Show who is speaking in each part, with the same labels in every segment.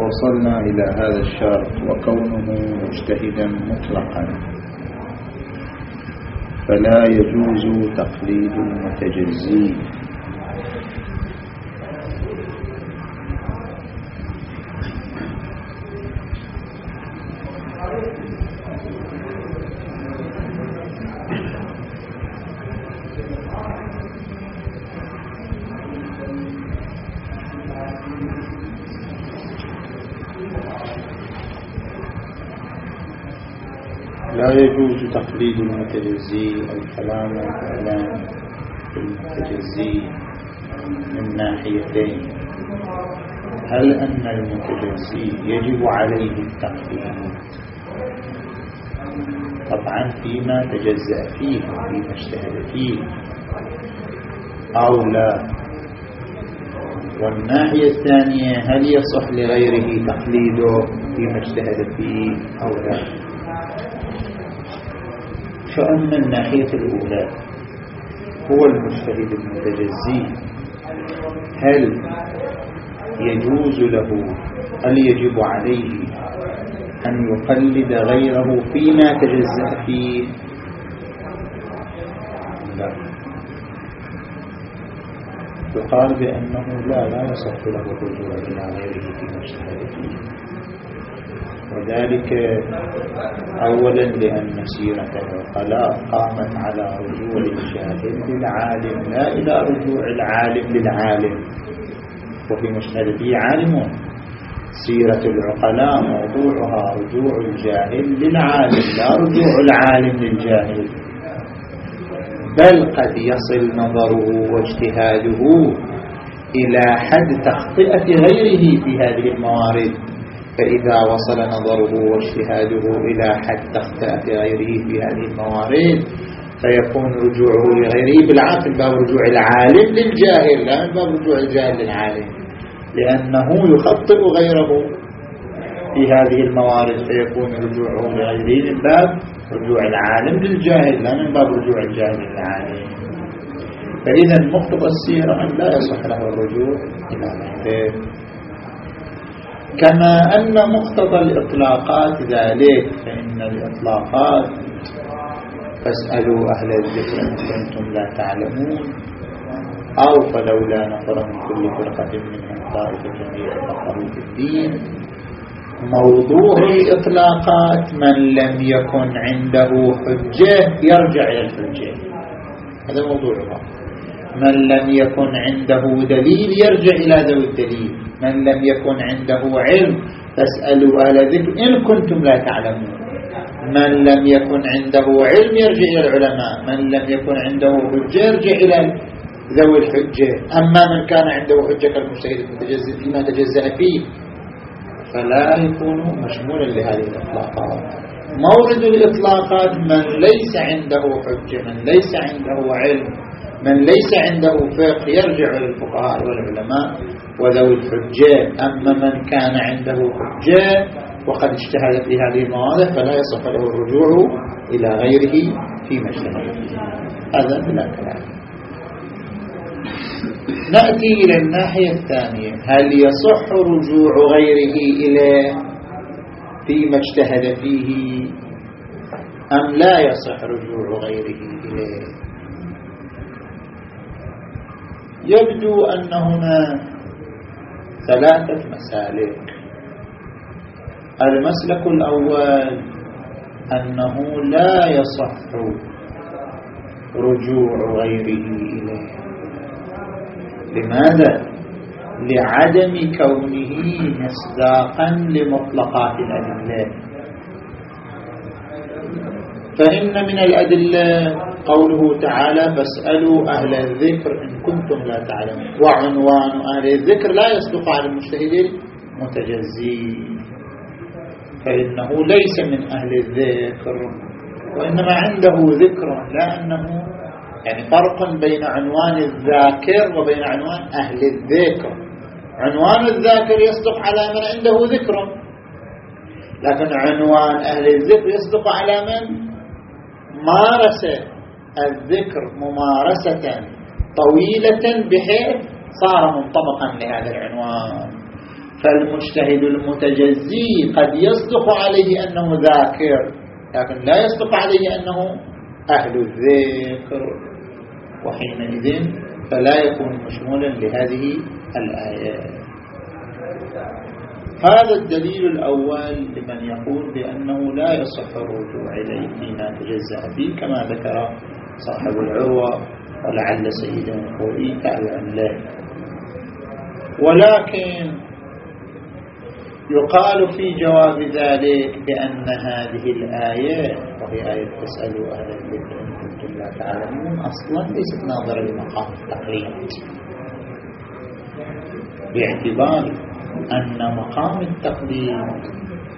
Speaker 1: وصلنا إلى هذا الشرط وكونه مجتهدا مطلقا. فلا يجوز تقليد المتجزي تقليد المتجزي أو كلام الإعلام المتجزي من ناحيتين. هل أن المتجزي يجب عليه التقليد؟ طبعا فيما تجزأ فيه فيما اجتهد فيه. أو لا. والناحية الثانية هل يصح لغيره تقليده فيما اجتهد فيه أو لا؟ فأما الناحية الأولى هو المجتهد المتجزي هل يجوز له هل يجب عليه أن يقلد غيره فيما تجزأ فيه؟ لا. يقال بأنه لا لا يصح له الرجوع إلى غيره فيما اجتهد فيه وذلك أولا لأن سيرة العقلاء قامت على رجوع الجاهل للعالم لا إلى رجوع العالم للعالم. وفي مشهده عالم سيرة العقلاء موضوعها رجوع الجاهل للعالم لا رجوع العالم للجاهل. بل قد يصل نظره واجتهاده إلى حد تخطئة غيره في هذه الموارد. فإذا وصل نظره واجتهاده إلى حد تخطئة غيره في هذه الموارد فيكون رجوعه لغيره بالعكس باب رجوع العالم للجاهل لا من باب رجوع الجاهل للعالم لأنه يخطئ غيره في هذه الموارد فيكون رجوعه لغيره من باب رجوع العالم للجاهل لا من باب رجوع الجاهل للعالم. فإذا مخطئ السيرة أن لا يصح له الرجوع إلى غيره. كما أن مقتضى الإطلاقات ذلك فإن الإطلاقات فاسألوا أهل الذكر إن كنتم لا تعلمون أو فلولا نفر من كل فرقة منهم طائفة ليتفقهوا في الدين. موضوع الإطلاقات من لم يكن عنده حجة يرجع إلى الحجة. هذا موضوعها من لم يكن عنده دليل يرجع إلى ذوي الدليل. من لم يكن عنده علم فاسألوا أهل ذكر إن كنتم لا تعلمون. من لم يكن عنده علم يرجع إلى العلماء من لم يكن عنده حجة يرجع إلى ذوي الحجة. أما من كان عنده حجة كالمجتهد المتجزئ فيما تجزأ فيه فلا يكون مشمولا لهذه الإطلاقات. مورد الإطلاقات من ليس عنده حجة من ليس عنده علم من ليس عنده فقه يرجع للفقهاء والعلماء. وذوي الحجة. أما من كان عنده حجة وقد اجتهد في هذه المواضع فلا يصح له الرجوع إلى غيره فيما اجتهد هذا بلا كلام. نأتي إلى الناحية الثانية. هل يصح رجوع غيره إليه فيما اجتهد فيه أم لا يصح رجوع غيره إليه يبدو أن هنا ثلاثة مسالك. المسلك الأول أنه لا يصح رجوع غيره إليه. لماذا؟ لعدم كونه مصداقا لمطلقات الأدلة. فإن من الأدلة قوله تعالى فاسألوا أهل الذكر إن كنتم لا تعلمون. وعنوان أهل الذكر لا يصدق على المجتهد المتجزي فإنه ليس من أهل الذكر وإنما عنده ذكر لا أنه يعني فرق بين عنوان الذاكر وبين عنوان أهل الذكر. عنوان الذاكر يصدق على من عنده ذكر لكن عنوان أهل الذكر يصدق على من مارس الذكر ممارسة طويلة بحيث صار منطبقا لهذا العنوان. فالمجتهد المتجزي قد يصدق عليه أنه ذاكر لكن لا يصدق عليه أنه أهل الذكر. وحينئذ فلا يكون مشمولا لهذه الآيات. هذا الدليل الأول لمن يقول بأنه لا يصح الرجوع إليه فيما تجزأ فيه كما ذكر صاحب العروة ولعل سيد الخوئي تابعا له ولكن يقال في جواب ذلك بأن هذه الآية وهي آية تسألوا أهل الذكر إن كنتم لا تعلمون أصلا ليست ناظرة لمقام التقليد باعتبار أن مقام التقليد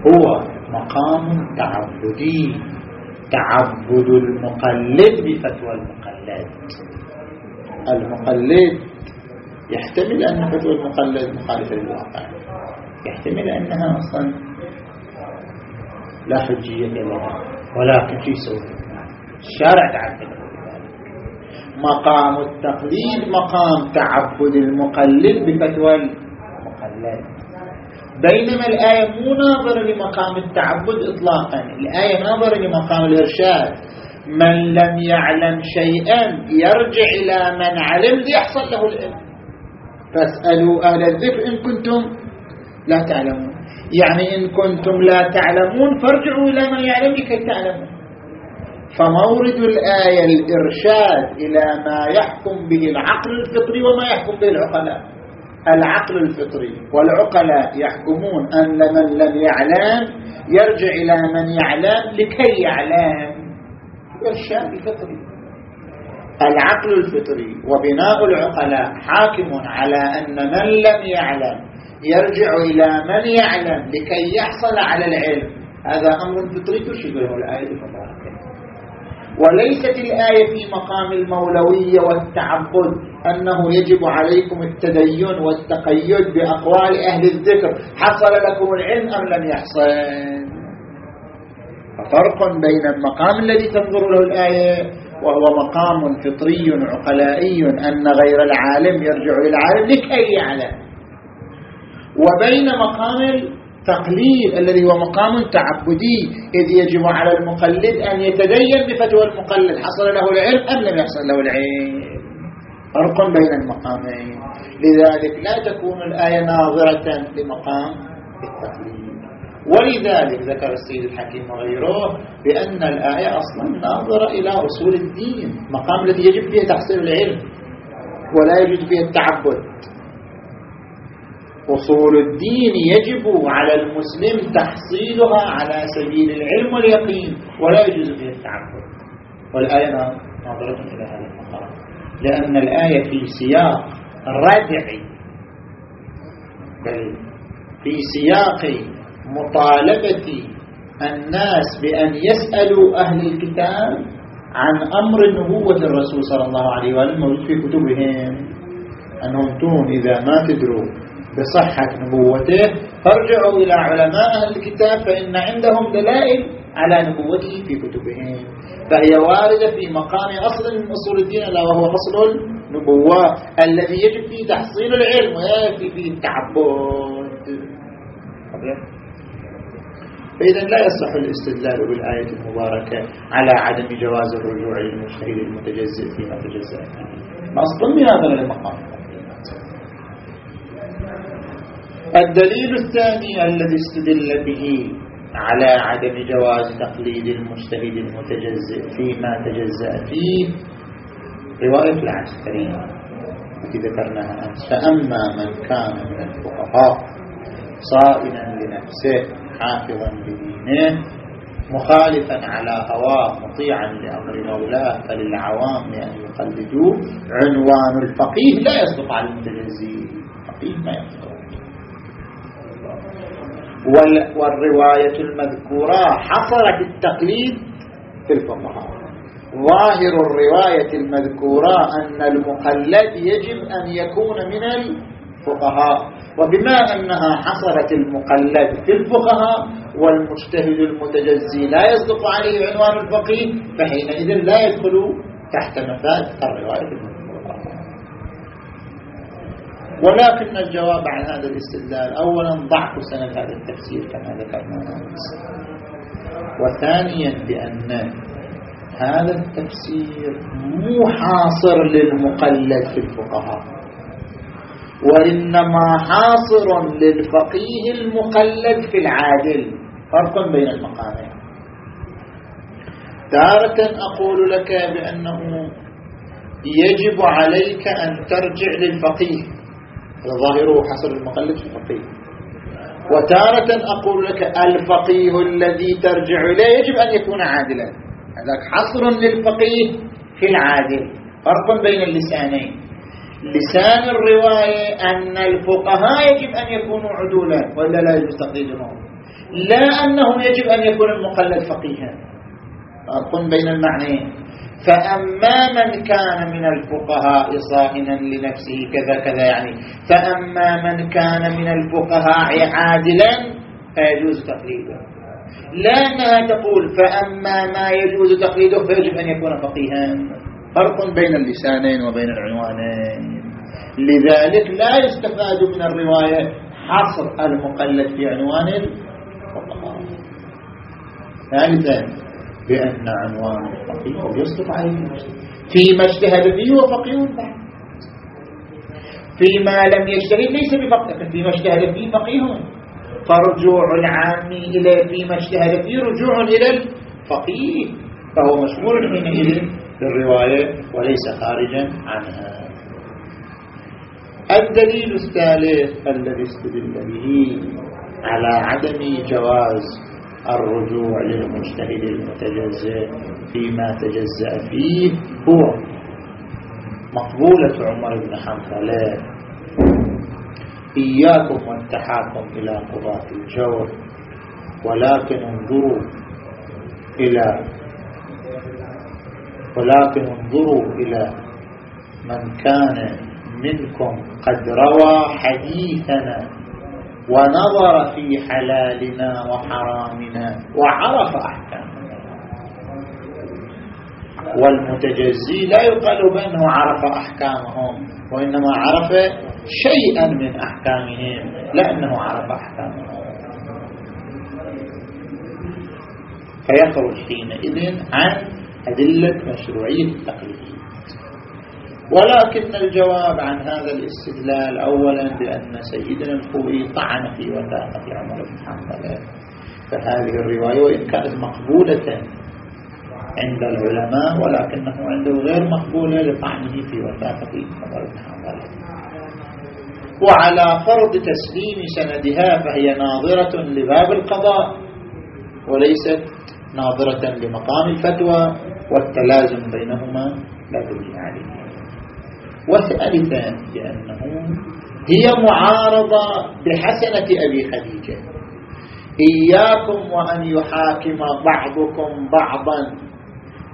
Speaker 1: هو مقام تعبدي. تعبد المقلد بفتوى المقلد. المقلد يحتمل أن فتوى المقلد مخالفة للواقع. يحتمل أنها أصلا لا حجية لها ولكن في سوء الشارع تعبد مقام التقليد مقام تعبد المقلد بفتوى المقلد. بينما الآية مو ناظرة لمقام التعبد إطلاقا. الآية ناظرة لمقام الإرشاد. من لم يعلم شيئا يرجع إلى من علم ليحصل له العلم. فاسألوا أهل الذكر إن كنتم لا تعلمون. يعني إن كنتم لا تعلمون فارجعوا إلى من يعلم لكي تعلمون فمورد الآية الإرشاد إلى ما يحكم به العقل الفطري وما يحكم به العقلاء. العقل الفطري والعقلاء يحكمون أن من لم يعلم يرجع إلى من يعلم لكي يعلم. إرشاد الفطري. العقل الفطري وبناء العقلاء حاكم على أن من لم يعلم يرجع إلى من يعلم لكي يحصل على العلم. هذا أمر فطري تشبه الآية المباركة وليست الآية في مقام المولوية والتعبد أنه يجب عليكم التدين والتقيد بأقوال أهل الذكر. حصل لكم العلم أم لم يحصل؟ ففرق بين المقام الذي تنظر له الآية وهو مقام فطري عقلائي أن غير العالم يرجع للعالم لكي يعلم. وبين مقام التقليد الذي هو مقام تعبدي إذ يجب على المقلد أن يتدين بفتوى المقلد حصل له العلم أم لم يحصل له العلم؟ فرق بين المقامين. لذلك لا تكون الآية ناظرة لمقام التقليد ولذلك ذكر السيد الحكيم وغيره بأن الآية أصلا ناظرة إلى أصول الدين مقام الذي يجب فيه تحصيل العلم ولا يجب فيه التعبد. أصول الدين يجب على المسلم تحصيلها على سبيل العلم واليقين ولا يجوز فيها التعبد. والآية ناظرة إلى هذا المقام. لأن الآية في سياق ردعي بل في سياق مطالبة الناس بأن يسألوا أهل الكتاب عن أمر نبوة الرسول صلى الله عليه وسلم موجود في كتبهم. أنهم تون إذا ما تدروا بصحة نبوته. فارجعوا إلى علماء أهل الكتاب فإن عندهم دلائل على نبوته في كتبهم. فهي واردة في مقام أصل من أصول الدين ألا وهو أصل النبوة الذي يجب فيه تحصيل العلم ويجب فيه التعبد. فإذا لا يصح الاستدلال بالآية المباركة على عدم جواز الرجوع للمجتهد المتجزئ فيما تجزأ. فيه ما أصلا هذا المقام. الدليل الثاني الذي استدل به على عدم جواز تقليد المجتهد المتجزئ فيما تجزأ فيه رواية العسكري التي ذكرناها فأما من كان من الفقهاء صائنا لنفسه حافظا لدينه مخالفا على هواه مطيعا لأمر مولاه فللعوام أن يقلدوه عنوان الفقيه. لا يصدق على المتجزئ فقيه ما يصدق. والرواية المذكورة حصرت التقليد في الفقهاء. ظاهر الرواية المذكورة أن المقلد يجب أن يكون من الفقهاء. وبما أنها حصرت المقلد في الفقهاء والمجتهد المتجزي لا يصدق عليه عنوان الفقيه فحينئذ لا يدخل تحت مفاد الرواية المذكورة. ولكن الجواب عن هذا الاستدلال. أولا ضعف سند هذا التفسير كما ذكرنا. وثانيا بأن هذا التفسير مو حاصر للمقلد في الفقهاء وإنما حاصر للفقيه المقلد في العادل. فرق بين المقامين. تارة أقول لك بأنه يجب عليك أن ترجع للفقيه. ظاهره حصر المقلد في الفقيه. وتارة أقول لك الفقيه الذي ترجع إليه يجب أن يكون عادلا. هذاك حصر للفقيه في العادل. فرق بين اللسانين. لسان الرواية أن الفقهاء يجب أن يكونوا عدولا وإلا لا يجوز تقليدهم لا أنه يجب أن يكون المقلد فقيها. فرق بين المعنيين. فأما من كان من الفقهاء صائنا لنفسه كذا كذا يعني فأما من كان من الفقهاء عادلا فيجوز تقليده. لا أنها تقول فأما ما يجوز تقليده فيجب أن يكون فقيها. فرق بين اللسانين وبين العنوانين. لذلك لا يستفاد من الرواية حصر المقلد في عنوان الفقهاء. ثالثا بأن عنوان الفقيه يصدق عليه فيما اجتهد فيه هو فقيه بعد. فيما لم يجتهد ليس بفقه فيما اجتهد فيه فقيه. فرجوع العام إلى فيما اجتهد فيه رجوع إلى الفقيه. فهو مشمول حينئذ للرواية وليس خارجا عنها. الدليل الثالث الذي استدل به على عدم جواز الرجوع للمجتهد المتجزئ فيما تجزأ فيه هو. مقبولة عمر بن حنظلة إياكم والتحاكم إلى قضاة الجور ولكن انظروا إلى ولكن انظروا إلى من كان منكم قد روى حديثنا ونظر في حلالنا وحرامنا وعرف أحكامنا. والمتجزي لا يقال بأنه عرف أحكامهم وإنما عرف شيئا من أحكامهم لأنه عرف أحكامهم. فيخرج حينئذ عن أدلة مشروعية التقليد. ولكن الجواب عن هذا الاستدلال أولا بأن سيدنا الخوي طعن في وثاقة عمر بن حنظلة فهذه الرواية وإن كانت مقبولة عند العلماء ولكنه عنده غير مقبولة لطعنه في وثاقة عمر بن حنظلة وعلى فرض تسليم سندها فهي ناظرة لباب القضاء وليست ناظرة لمقام الفتوى والتلازم بينهما لا دليل عليه. وثالثا لأنه هي معارضة بحسنة أبي خديجة. إياكم وأن يحاكم بعضكم بعضا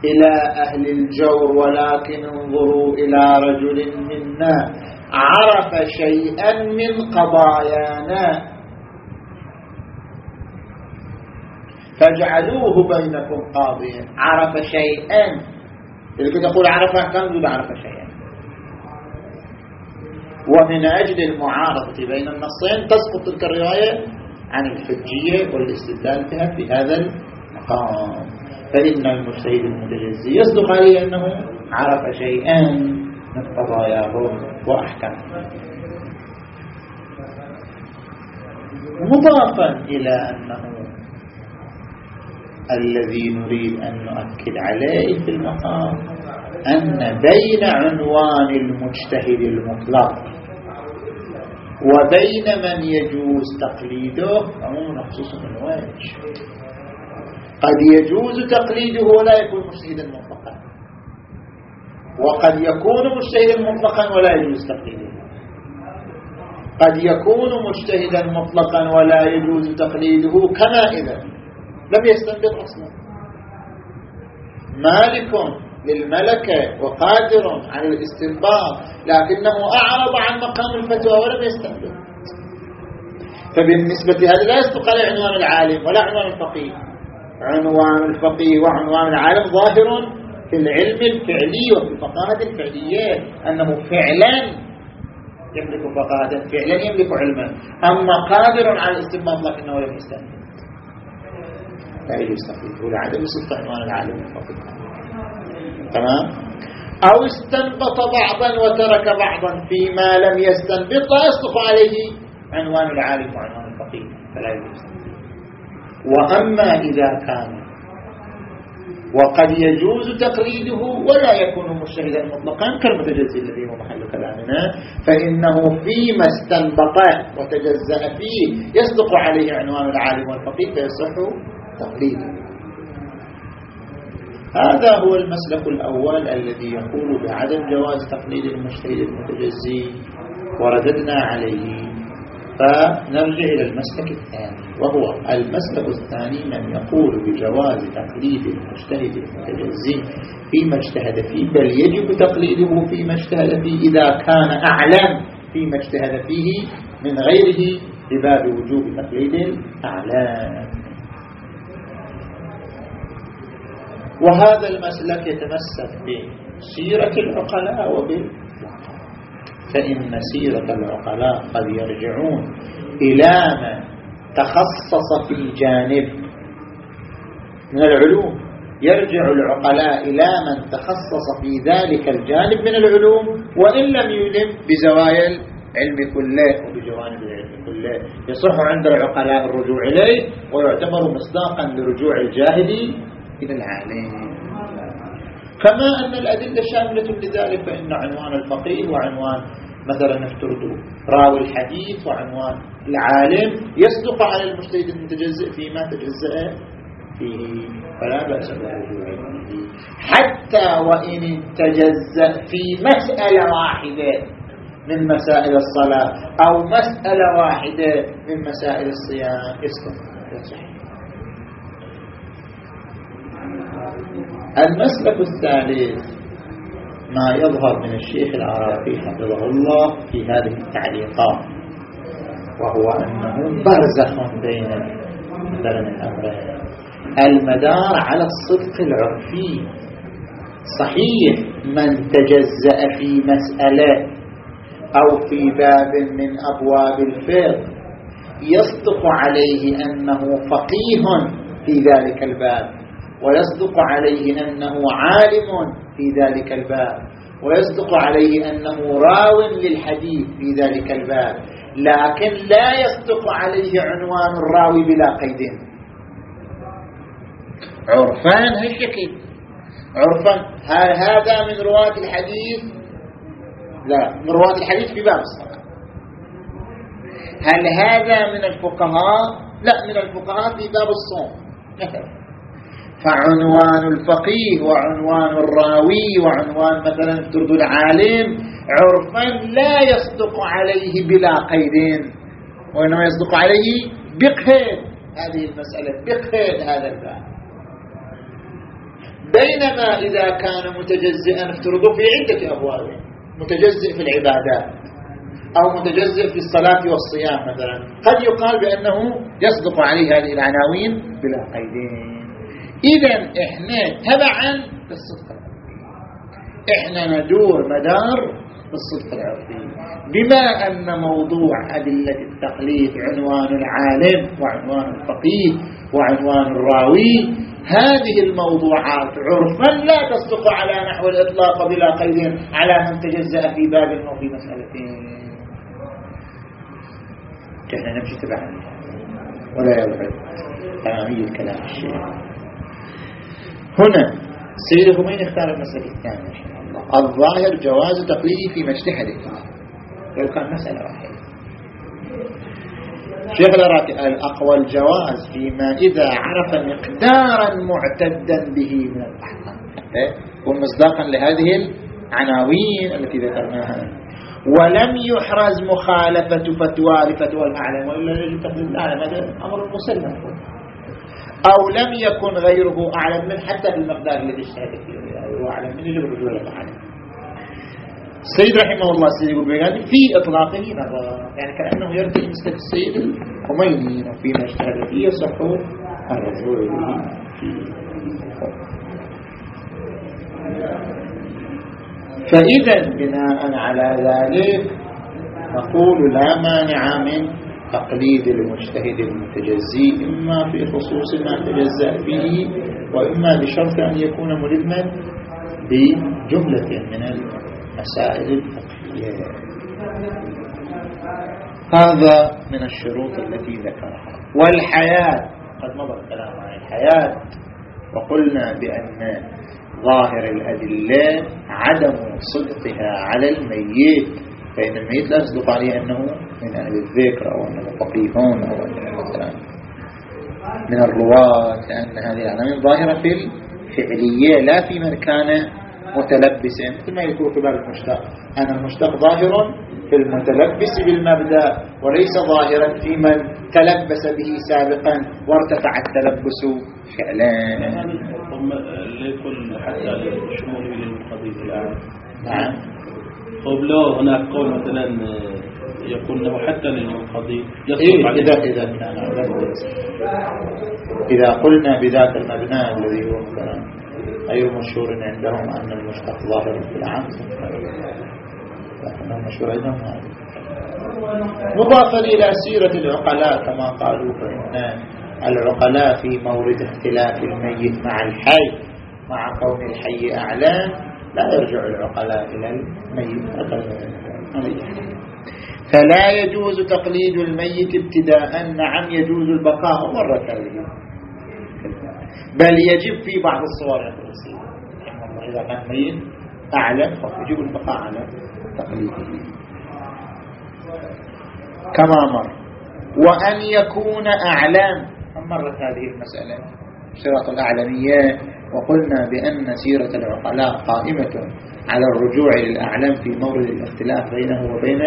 Speaker 1: إلى أهل الجور ولكن انظروا إلى رجل منا عرف شيئا من قضايانا. فاجعلوه بينكم قاضيا. عرف شيئا. اللي تقول عرف كم عرف شيئا؟ ومن أجل المعارضة بين النصين تسقط تلك الرواية عن الحجية والاستدلال بها في هذا المقام. فإن المجتهد المتجزي يصدق عليه أنه عرف شيئا من قضاياهم وأحكامهم. مضافا إلى أنه الذي نريد أن نؤكد عليه في المقام أن بين عنوان المجتهد المطلق وبين من يجوز تقليده عموم خصوصا من وجه قد يجوز تقليده ولا يكون مجتهدا مطلقا. وقد يكون مجتهدا مطلقا ولا يجوز تقليده. قد يكون مجتهدا مطلقا ولا يجوز تقليده كما إذا لم يستنبط أصلا. مالك للملكة وقادر على الاستنباط لكنه أعرض عن مقام الفتوى ولم يستنبط. فبالنسبة هذا لا يصدق على عنوان العالم ولا عنوان الفقيه. عنوان الفقيه وعنوان العالم ظاهر في العلم الفعلي وفي الفقاهة الفعلية أنه فعلا يملك فقاهة فعلا يملك علما. أما قادر على الاستنباط لكنه لم يستنبط. لا يجوز تقليده لعدم صدق عنوان العالم الفقيه. تمام؟ أو استنبط بعضا وترك بعضا فيما لم يستنبط يصدق عليه عنوان العالم وعنوان الفقيه فلا يجوز. وأما إذا كان وقد يجوز تقليده ولا يكون مجتهدا مطلقا كالمتجزي الذي هو محل كلامنا فإنه فيما استنبط وتجزأ فيه يصدق عليه عنوان العالم والفقيه فيصح تقليده. هذا هو المسلك الأول الذي يقول بعدم جواز تقليد المجتهد المتجزي ورددنا عليه. فنرجع إلى المسلك الثاني وهو المسلك الثاني من يقول بجواز تقليد المجتهد المتجزي فيما اجتهد فيه بل يجب تقليده فيما اجتهد فيه إذا كان أعلم فيما اجتهد فيه من غيره بباب وجوب تقليد الأعلام. وهذا المسلك يتمسك بسيرة العقلاء وبال فإن سيرة العقلاء قد يرجعون إلى من تخصص في جانب من العلوم. يرجع العقلاء إلى من تخصص في ذلك الجانب من العلوم وإن لم يلم بزوايا العلم كله وبجوانب العلم كله. يصح عند العقلاء الرجوع إليه ويعتبر مصداقا لرجوع الجاهل إلى العالم كما أن الأدلة شاملة لذلك فإن عنوان الفقيه وعنوان مثلا نفترض راوي الحديث وعنوان العالم يصدق على المجتهد المتجزئ فيما تجزأ فيه فلا بأس حتى وإن تجزأ في مسألة واحدة من مسائل الصلاة أو مسألة واحدة من مسائل الصيام يصدق. المسلك الثالث ما يظهر من الشيخ العراقي حفظه الله في هذه التعليقات وهو أنه برزخ بين مثلا الأمرين المدار على الصدق العرفي. صحيح من تجزأ في مسألة أو في باب من أبواب الفقه يصدق عليه أنه فقيه في ذلك الباب. ويصدق عليه أنه عالم في ذلك الباب. ويصدق عليه أنه راو للحديث في ذلك الباب. لكن لا يصدق عليه عنوان الراوي بلا قيد. عرفان هالشكل. عرفا هل هذا من رواة الحديث؟ لا من رواة الحديث في باب الصلاة هل هذا من الفقهاء؟ لا من الفقهاء في باب الصوم. مثلا فعنوان الفقيه وعنوان الراوي وعنوان مثلا افترض العالم عرفا لا يصدق عليه بلا قيد. وإنما يصدق عليه بقيد هذه المسألة بقيد هذا الباب. بينما إذا كان متجزئا افترضوا في عدة أبواب متجزئ في العبادات أو متجزئ في الصلاة والصيام مثلا قد يقال بأنه يصدق عليه هذه العناوين بلا قيدين إذا إحنا تبعا للصدق العرفي إحنا ندور مدار بالصدق العرفي بما أن موضوع أدلة التقليد عنوان العالم وعنوان الفقيه وعنوان الراوي هذه الموضوعات عرفا لا تصدق على نحو الإطلاق بلا قيد على من تجزأ في باب أو في مسألتين كان نمشي تبعا. ولا يبعد تمامي الكلام الشيخ. هنا. سيد الخميني اختار المسألة الثانية رحمه الله. الظاهر جواز تقليدي فيما اجتهد فيه لو كان مسألة واحدة. شيخ العراقي الأقوى الجواز فيما إذا عرف مقدارا معتدا به من الأحكام. يكون مصداقا لهذه العناوين التي ذكرناها. ولم يحرز مخالفة فتوى لفتوى الأعلم وإلا يجب تقليد الأعلم هذا أمر مسلم. أو لم يكن غيره أعلم من حتى بالمقدار الذي اجتهد فيه. يعني هو أعلم من يجب الرجوع للعالم السيد رحمه الله السيد يقول بيغاني في إطلاقه نظر يعني كأنه يرجع مثل السيد الخميني وفيما اجتهد فيه يصح الرجوع فإذا بناء على ذلك نقول لا مانع من تقليد المجتهد المتجزي إما في خصوص ما تجزأ به وإما بشرط أن يكون ملما بجملة من المسائل الفقهية. هذا من الشروط التي ذكرها. والحياة قد مضى الكلام عن الحياة وقلنا بأن ظاهر الأدلة عدم صدقها على الميت. فإن الميت لا يصدق عليه أنه من أهل الذكر أو أنه فقيهون أو أنه مثلا من الرواة لأن هذه العلامة ظاهرة في الفعلية لا في من كان متلبسا. مثل ما يقول كبار المشتق أنا المشتق ظاهر في المتلبس بالمبدأ وليس ظاهرا في من تلبس به سابقا وارتفع التلبس فعلا.
Speaker 2: لكل حتى شموله للقضية الآن.
Speaker 1: نعم.
Speaker 2: طيب لو هناك قول مثلا يقول له حتى للمنقضي
Speaker 1: إيه إذا إذا كان إذا قلنا بذاك المبنى الذي هو مثلا غير مشهور عندهم أن المشتق ظاهر في العام. لكنه مشهور عندهم مضافا إلى سيرة العقلاء كما قالوا فإن العقلاء في مورد اختلاف الميت مع الحي مع كون الحي أعلام لا يرجع العقلاء إلى الميت فلا يجوز تقليد الميت ابتداء نعم يجوز البقاء مرة ثانية بل يجب في بعض الصور إذا كان ميت أعلم فيجب البقاء على تقليده. كما مر وأن يكون أعلام. مرت هذه المسألة. صراط الأعلمية. وقلنا بأن سيرة العقلاء قائمة على الرجوع للأعلام في مورد الاختلاف بينه وبين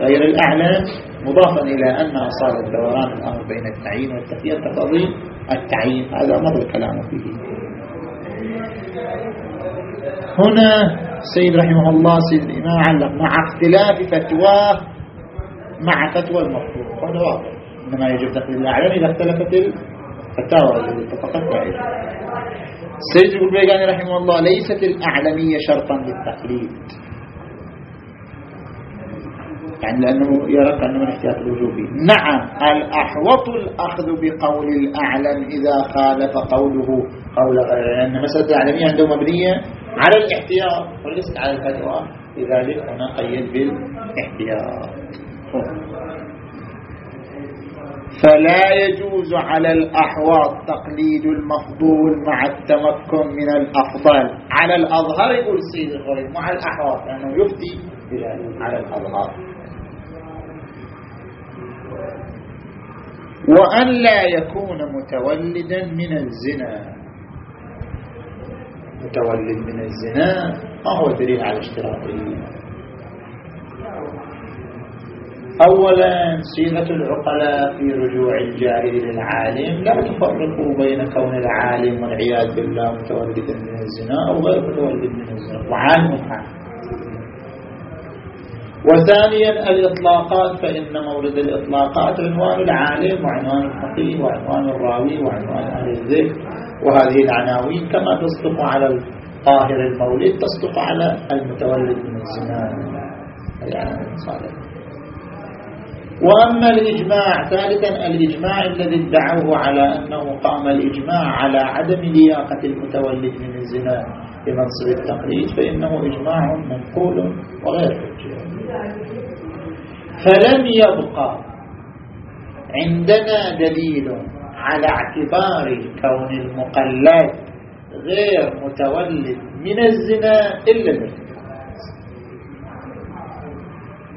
Speaker 1: غير الأعلام مضافا إلى أن أصال الدوران الأمر بين التعيين والتخيير تقضي التعيين. هذا مر الكلام فيه. هنا السيد رحمه الله سيد الإمام علق مع اختلاف فتواه مع فتوى المفروض. هذا واضح. إنما يجب تقليد الأعلام إذا اختلفت الفتاوى التي اتفقت عليها السيد البيقاني رحمه الله ليست الأعلمية شرطا للتقليد. يعني لأنه يرى أنه من احتياط الوجوبي. نعم الأحوط الأخذ بقول الأعلم إذا خالف قوله قول غيره لأن مسألة الأعلمية عنده مبنية على الاحتياط وليست على الفتوى. لذلك هنا قيد بالإحتياط. فلا يجوز على الأحواض تقليد المفضول مع التمكن من الأفضل. على الأظهر يقول السيد الغريب مع الأحواض لأنه يفتي على الأظهر. وأن لا يكون متولدا من الزنا. متولد من الزنا ما هو دليل على اشتراطه أولا صيغة العقلاء في رجوع الجاهل للعالم لا تفرقوا بين كون العالم والعياذ بالله متولدا من الزنا أو غير متولد من الزنا. وعالم حال وثانيا الإطلاقات فإن مورد الإطلاقات عنوان العالم وعنوان الفقيه وعنوان الراوي وعنوان أهل الذكر. وهذه العناوين كما تصدق على الطاهر المولد تصدق على المتولد من الزنا. يعني صالح. وأما الإجماع ثالثا الإجماع الذي ادعوه على أنه قام الإجماع على عدم لياقة المتولد من الزنا بمنصب التقليد فإنه إجماع منقول وغير حجة فلم يبقى عندنا دليل على اعتبار كون المقلد غير متولد من الزنا إلا الارتكاز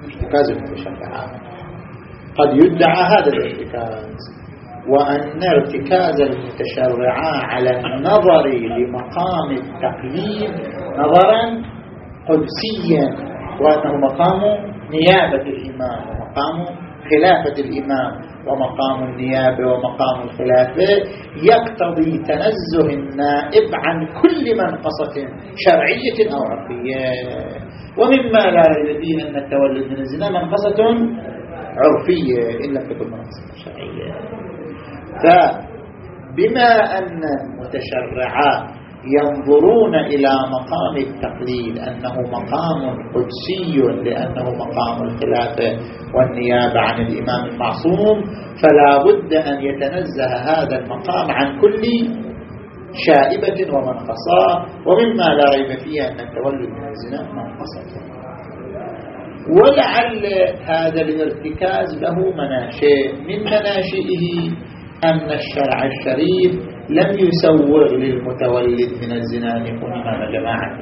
Speaker 1: ارتكاز المتشفعات قد يدعى هذا الارتكاز وأن ارتكاز المتشرعة على النظر لمقام التقليد نظرا قدسيا وأنه مقام نيابة الإمام ومقام خلافة الإمام ومقام النيابة ومقام الخلافة. يقتضي تنزه النائب عن كل منقصة شرعية أو عرفية ومما لا فيه أن التولد من الزنا منقصة عرفية إن لم تكن مناصب شرعية. فبما أن المتشرعات ينظرون إلى مقام التقليد أنه مقام قدسي لأنه مقام الخلافة والنيابة عن الإمام المعصوم فلا بد أن يتنزه هذا المقام عن كل شائبة ومنقصة ومما لا ريب فيه أن التولد من الزنا منقصة. ولعل هذا الارتكاز له مناشئ. من مناشئه أن الشرع الشريف لم يسوغ للمتولد من الزنا أن يكون إمام جماعة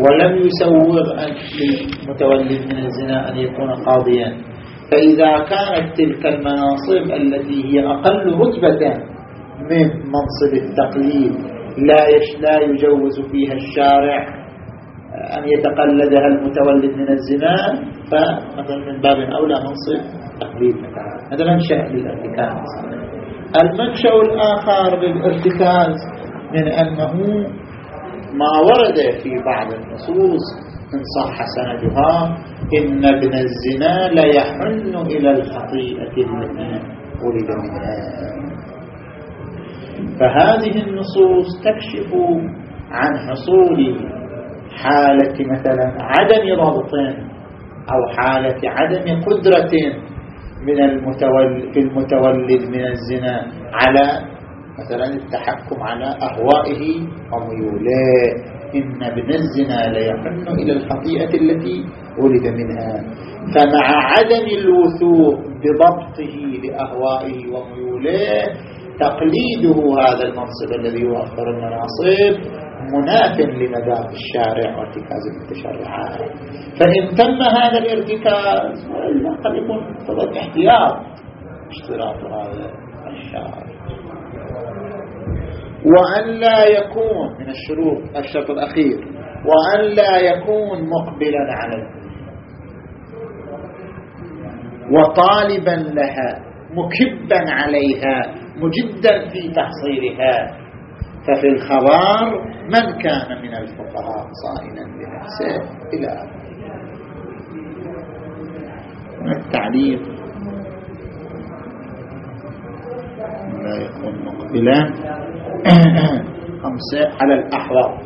Speaker 1: ولم يسوغ للمتولد من الزنا أن يكون قاضيا. فإذا كانت تلك المناصب التي هي أقل رتبة من منصب التقليد لا لا يجوز فيها الشارع أن يتقلدها المتولد من الزنا فمثلا من باب أولى منصب تقليد مثلا هذا منشأ للارتكاز. المنشأ الآخر للارتكاز من أنه ما ورد في بعض النصوص إن صح سندها إن ابن الزنا ليحن إلى الخطيئة التي ولد منها. فهذه النصوص تكشف عن حصول حالة مثلا عدم ضبط أو حالة عدم قدرة من المتولد المتولد من الزنا على مثلا التحكم على أهوائه وميوله. إن ابن الزنا ليحن إلى الخطيئة التي ولد منها. فمع عدم الوثوق بضبطه لأهوائه وميوله تقليده هذا المنصب الذي هو أكثر المناصب. مناف لمذاق الشارع وارتكاز المتشرعات. فإن تم هذا الارتكاز قد يكون فضل احتياط اشتراط هذا الشارع. وأن لا يكون من الشروط الشرط الأخير وأن لا يكون مقبلا على وطالبا لها مكبا عليها مجدا في تحصيلها. ففي الخبر من كان من الفقهاء صائنا بنفسه إلى آخره التعليق لا يكون مقبلا. خمسة على الأحواض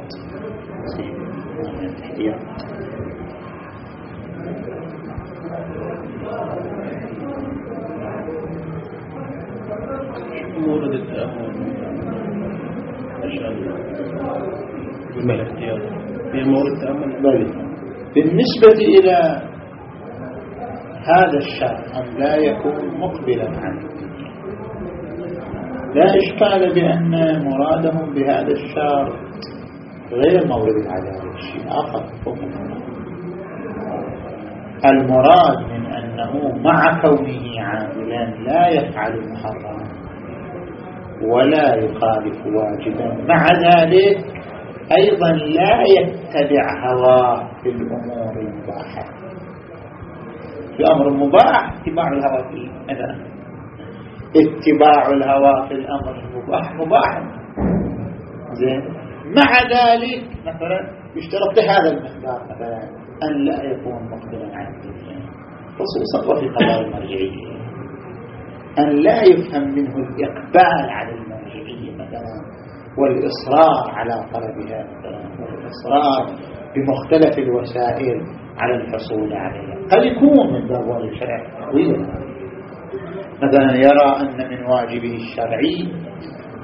Speaker 1: بلى بالنسبة إلى هذا الشرط أن لا يكون مقبلا عنه لا إشكال بأن مرادهم بهذا الشرط غير مورد العدالة شيء آخر المراد من أنه مع كونه عاملا لا يفعل محرما ولا يخالف واجبا مع ذلك أيضا لا يتبع هواه في الأمور المباحة. في أمر مباح اتباع الهوى فيه مثلا اتباع الهوى في الأمر المباح مباح. زين. مع ذلك مثلا يشترط هذا المقدار مثلا أن لا يكون مقبلا عن الدنيا. خصوصا وفي قضايا المرجعية أن لا يفهم منه الإقبال على والإصرار على طلبها والإصرار بمختلف الوسائل على الحصول عليها. قد يكون من باب الشرع مثلا يرى أن من واجبه الشرعي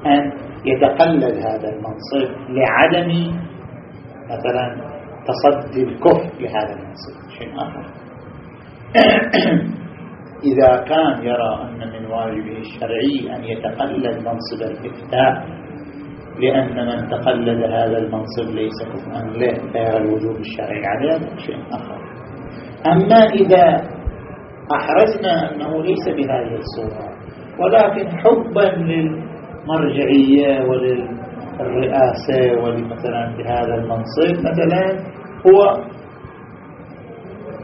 Speaker 1: أن يتقلد هذا المنصب لعدم مثلا تصدي الكفر لهذا المنصب شيء آخر. إذا كان يرى أن من واجبه الشرعي أن يتقلد منصب الإفتاء لأن من تقلد هذا المنصب ليس كفءا له فيرى الوجوب الشرعي. عليه شيء آخر. أما إذا أحرزنا أنه ليس بهذه الصورة ولكن حبا للمرجعية وللرئاسة ولمثلا بهذا المنصب مثلا هو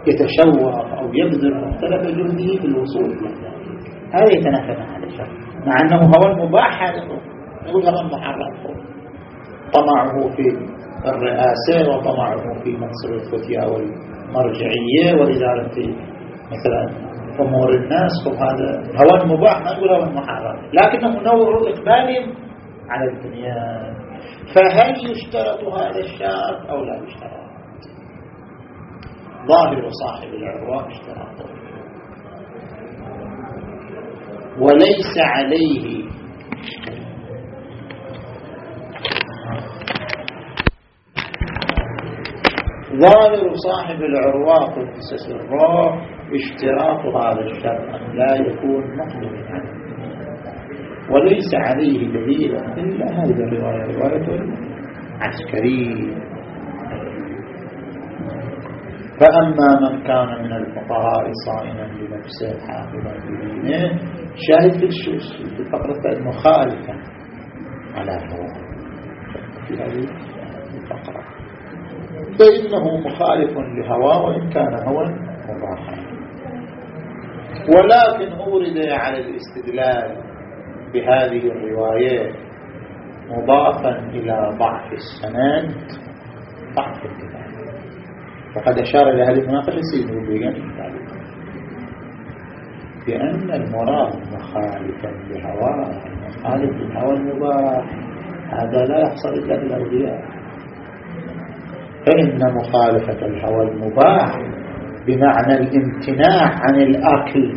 Speaker 1: يتشوق أو يبذل مختلف جهده في الوصول إلى ذلك. هذا يتنافى مع هذا الشر مع أنه هو المباح هذا هذا المحرم طمعه في الرئاسة وطمعه في منصب الفتيا والمرجعية والإدارة مثلا أمور الناس. هذا هو المباح ما نقول هو المحرم لكنه نوع إقبال على الدنيا. فهل يشترط هذا الشرط أو لا يشترط؟ ظاهر صاحب العروة اشتراطه وليس عليه ظاهر صاحب العروة قدس سره اشتراط هذا الشرط أن لا يكون مقبل عنه وليس عليه دليل إلا هذه الرواية رواية عسكري فأما من كان من الفقهاء صائما لنفسه حافظا بدينه شاهد في الفقرة مخالفا على هواه فإنه مخالف لهواه وإن كان هوى مباحا. ولكن أورد على الاستدلال بهذه الرواية مضافا إلى ضعف السند ضعف الكتاب. فقد أشار إلى هذه المناقشة سيد ربيان بأن المراد مخالفا لهواه مخالف للهوى المباح هذا لا يحصل إلا بالأولياء. فإن مخالفة الهوى المباح بمعنى الامتناع عن الأكل.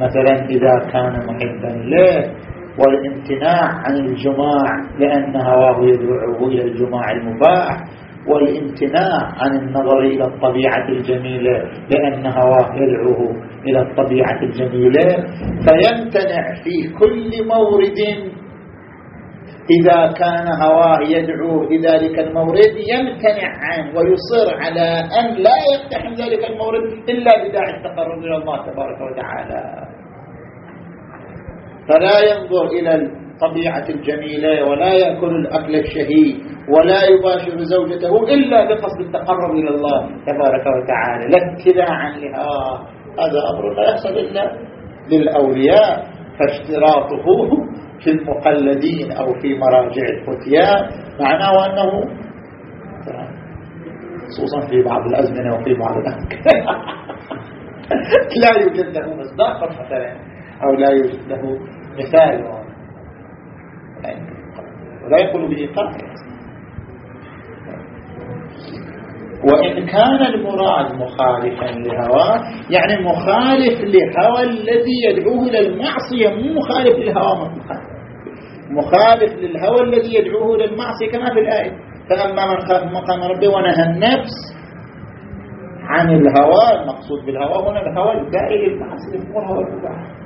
Speaker 1: مثلا إذا كان محبا له والامتناع عن الجماع لأن هواه يدعوه إلى الجماع المباح والامتناع عن النظر إلى الطبيعة الجميلة لأن هواه يدعوه إلى الطبيعة الجميلة. فيمتنع في كل مورد إذا كان هواه يدعو لذلك المورد يمتنع عنه ويصر على أن لا يقتحم ذلك المورد إلا بداعي التقرب إلى الله تبارك وتعالى. فلا ينظر إلى الطبيعة الجميلة ولا يأكل الأكل الشهي ولا يباشر زوجته إلا بقصد التقرب إلى الله تبارك وتعالى لا اتباعا لها. هذا أمر لا يحصل إلا للأولياء. فاشتراطه في المقلدين أو في مراجع الفتيان معناه أنه خصوصا في بعض الأزمنة وفي بعض الأمكنة. لا يوجد له مصداق مثلا أو لا يوجد له مثال. ولا يقول به قائل. وإن كان المراد مخالفا لهواه يعني مخالف لهوى الذي يدعوه إلى المعصية مو مخالف للهوى مطلقا. مخالف للهوى الذي يدعوه إلى المعصية كما في الآية. فأما من خاف مقام ربه ونهى النفس عن الهوى المقصود بالهوى هنا الهوى الداعي للمعصية مو الهوى المباح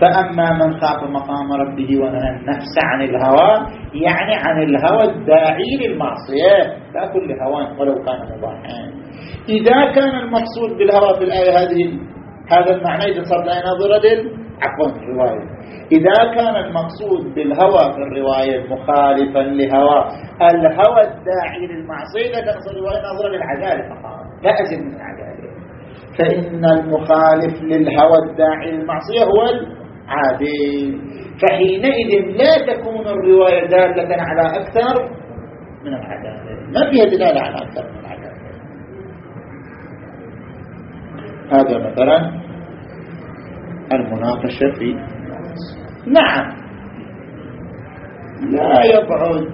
Speaker 1: فأما من خاف مقام ربه ونهى النفس عن الهوى يعني عن الهوى الداعي للمعصية. لا كل هوى ولو كان مباحا إذا كان المقصود بالهوى في الآية هذه هذا المعنى إذا صار لا نظر عفوا الرواية إذا كان المقصود بالهوى في الرواية مخالفا لهوى الهوى الداعي للمعصية لا تقصد الرواية نظرة للعدالة فقط. لا أزل من العدالة. فإن المخالف للهوى الداعي للمعصية هو عادل فحينئذ لا تكون الرواية دالة على أكثر من العدالة ما فيها دلالة على أكثر من العدالة هذا مثلا المناقشة في نعم. لا يبعد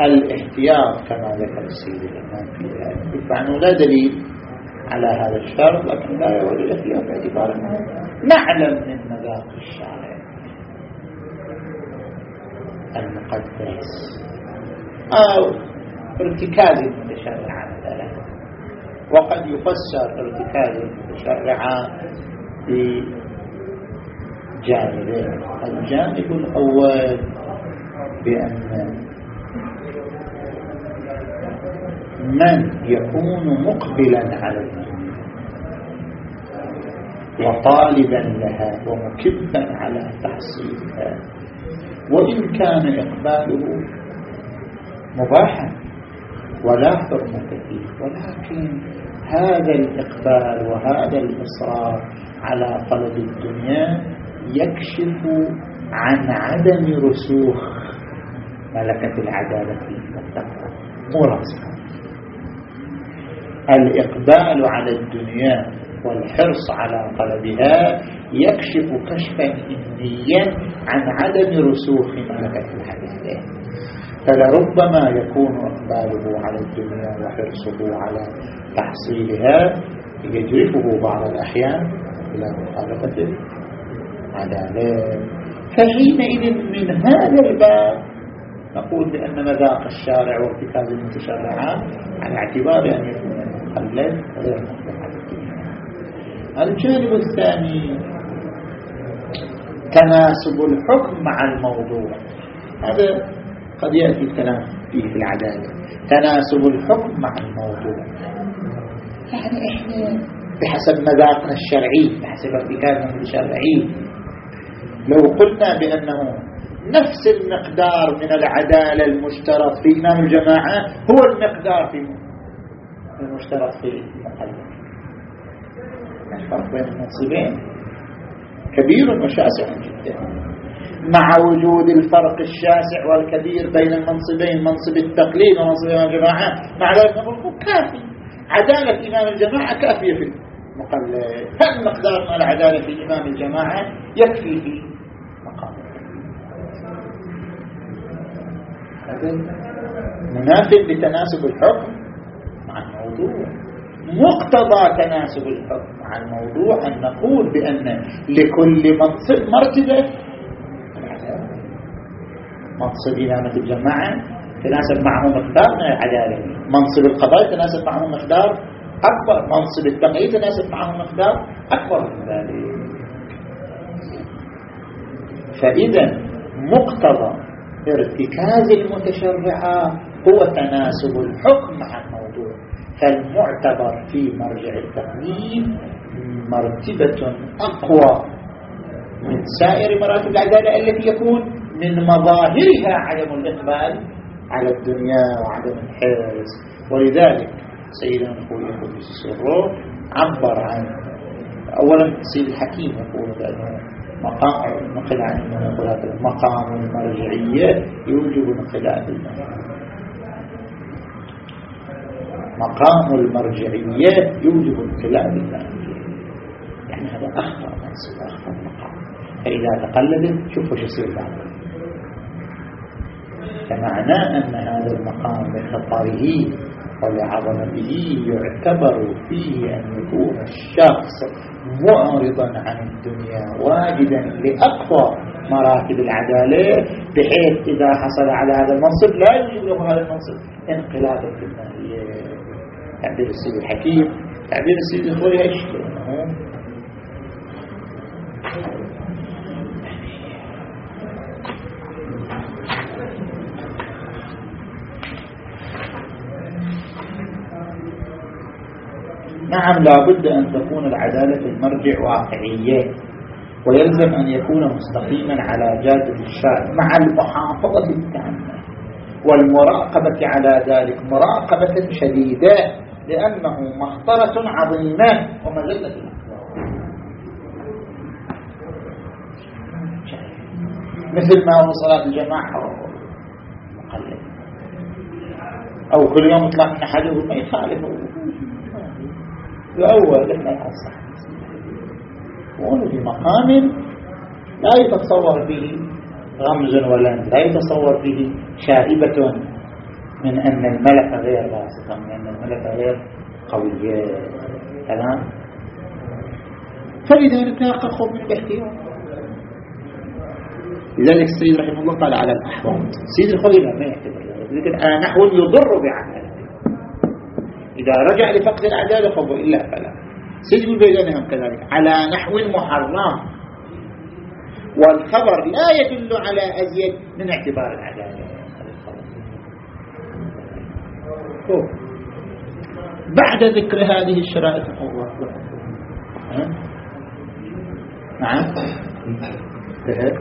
Speaker 1: الاحتياط كما ذكر السيد الإمام في ذلك فعنه لا دليل على هذا الشرط لكن لا يبعد الاحتياط باعتبار نعلم من مذاق الشارع المقدس أو ارتكاز المتشرع مثلا وقد يفسر ارتكاز المتشرع بجانبين. الجانب الأول بأن من يكون مقبلا المال وطالبا لها ومكبا على تحصيلها. وإن كان إقباله مباحا ولا حرمة فيه. ولكن هذا الإقبال وهذا الإصرار على طلب الدنيا يكشف عن عدم رسوخ ملكة العدالة والتقوى. مراسخة الإقبال على الدنيا والحرص على طلبها يكشف كشفا إنيا عن عدم رسوخ ملكة الحديثين فلربما يكون إقباله على الدنيا وحرصه على تحصيلها يجرفه بعض الأحيان إلى مخالفة العدالة. فحينئذ من هذا الباب نقول بأن مذاق الشارع وارتكاز المتشرعات على اعتبار أن يكون المقلد غير الدنيا الجانب الثاني تناسب الحكم مع الموضوع. هذا قد يأتي الكلام فيه في العدالة. تناسب الحكم مع الموضوع. يعني إحنا بحسب مذاقنا الشرعي بحسب ارتكازنا الشرعي. لو قلنا بأنه نفس المقدار من العدالة المشترط في إمام الجماعة هو المقدار في المشترط في المقلد الفرق بين المنصبين. كبير وشاسع جدا. مع وجود الفرق الشاسع والكبير بين المنصبين منصب التقليد ومنصب الجماعة. مع ذلك نقول كافي. عدالة إمام الجماعة كافية في المقلد هل مقدار من العدالة في إمام الجماعة يكفي في منافذ لتناسب الحكم. الموضوع مقتضى تناسب الحكم مع الموضوع أن نقول بأن لكل منصب مرتبة. منصب إمامة الجماعة تناسب معه مقدار من العدالة منصب القضاء تناسب معه مقدار أكبر. منصب التقييد تناسب معه مقدار أكبر من ذلك. فإذا مقتضى ارتكاز المتشرعات هو تناسب الحكم مع فالمعتبر في مرجع التقنين مرتبة أقوى من سائر مراتب العدالة التي يكون من مظاهرها عدم الإقبال على الدنيا وعدم الحرص ولذلك سيدنا الخوي قدس سره عبر عن أولا سيد الحكيم يقول بأنه مقام نقل عن المنقولات مقام المرجعية يوجب انقلاب المنقولات مقام المرجعية يوجب انقلاب المنقولات يعني هذا أخطر منصب أخطر مقام. فإذا تقلدت شوف وش يصير بعد. فمعنى أن هذا المقام بخطره ولعظمته يعتبر فيه أن يكون الشخص معرضا عن الدنيا واجدا لأقوى مراتب العدالة بحيث إذا حصل على هذا المنصب لا يوجد له هذا المنصب. انقلابا في المالية تعبير السيد الحكيم تعبير السيد الخوري إيش؟ نعم لا بد أن تكون العدالة المرجع واقعية ويلزم أن يكون مستقيما على جادة الشارع مع المحافظة التامة والمراقبة على ذلك مراقبة شديدة. لأنه مخطرة عظيمة. ومزلة مثل ما هو صلاة الجماعة. أو كل يوم يطلع من أحدهم ما يخالفه. الأول إحنا الأصح وهنا في مقام لا يتصور فيه غمز ولا لا يتصور فيه شائبة. من أن الملكة غير باسطة من أن الملكة غير قوية تمام؟ فلذلك يقخ من الاحتياط لذلك السيد رحمه الله قال على الأحوال. سيد الخليل ما يعتبر لكن نحو يضر بعمل. إذا رجع لفقد العدالة فهو إلا فلا. سجن البيدانهم كذلك. على نحو محرم. والخبر لا يدل على أزيد من اعتبار فوق بعد ذكر هذه الشرائط الله. نعم. انتهت